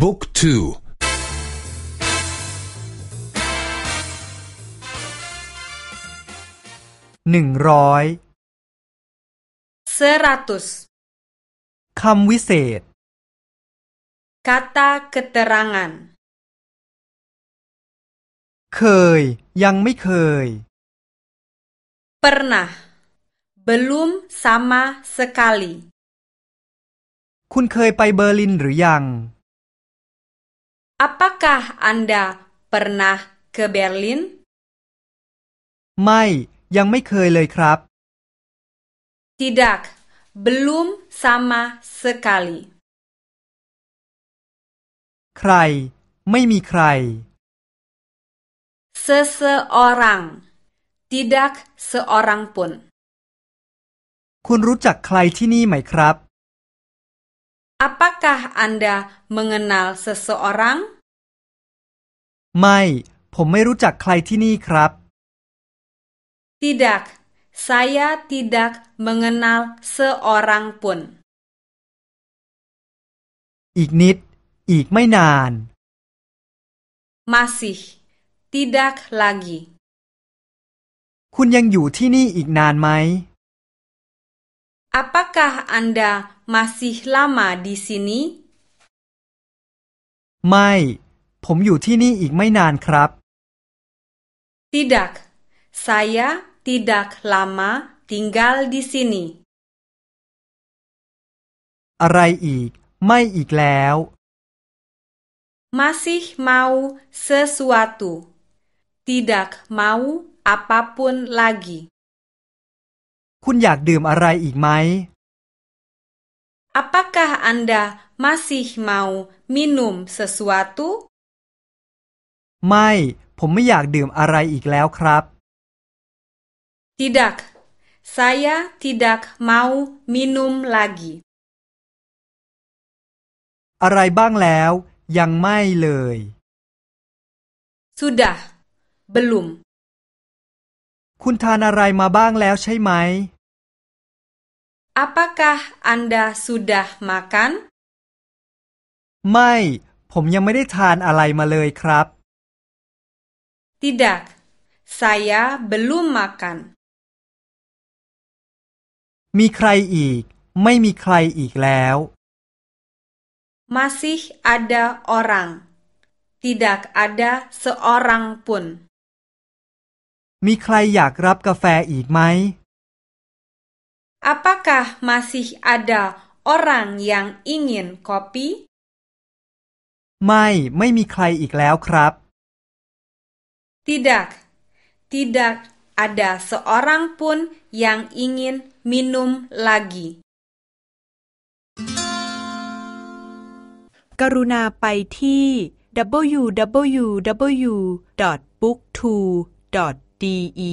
บุ๊กทูหนึ่งร้อยเซราตุสคำวิเศษคาตาเกตร r งันเคย ยังไม่เคยเปอร์น b เบลุมซามาสกาลีคุณเคยไปเบอร์ลินหรือยัง Apakah Anda pernah ke Berlin? ไม่ยังไม่เคยเลยครับ Tidak, belum sama sekali. ใคร ไม่มีใคร Seseorang, tidak seorang pun. คุณรู้จักใครที่นี่ไหมครับ Apakah Anda mengenal seseorang? ไม่ผมไม่รู้จักใครที่นี่ครับ Tidak, saya tidak mengenal seorang pun. อีกนิดอีกไม่นาน Masih, tidak lagi. คุณยังอยู่ที่นี่อีกนานไหม Apakah Anda masih lama di sini? ไม่ผมอยู่ที่นี่อีกไม่นานครับ Tidak, saya tidak lama tinggal di sini. อะไรอีกไม่อีกแล้ว Masih mau sesuatu. Tidak mau apapun lagi. คุณอยากดื่มอะไรอีกไหม Apakah Anda masih mau minum sesuatu? ไม่ ผมไม่อยากดื่มอะไรอีกแล้วครับ Tidak, saya tidak mau minum lagi. อะไรบ้างแล้ว ยังไม่เลย Sudah, belum. คุณทานอะไรมาบ้างแล้วใช่ไหม Apakah Anda sudah makan ไม่ผมยังไม่ได้ทานอะไรมาเลยครับ Tidak saya belum makan มีใครอีกไม่มีใครอีกแล้ว masih ada orang tidak ada seorang pun มีใครอยากรับกาแฟอีกไหม Apakah masih ada orang yang ingin kopi? ไม่ไม่มีใครอีกแล้วครับ Tidak Tidak ada seorang pun yang ingin minum lagi กรุณาไปที่ w w w b o o k t o d e